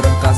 serangka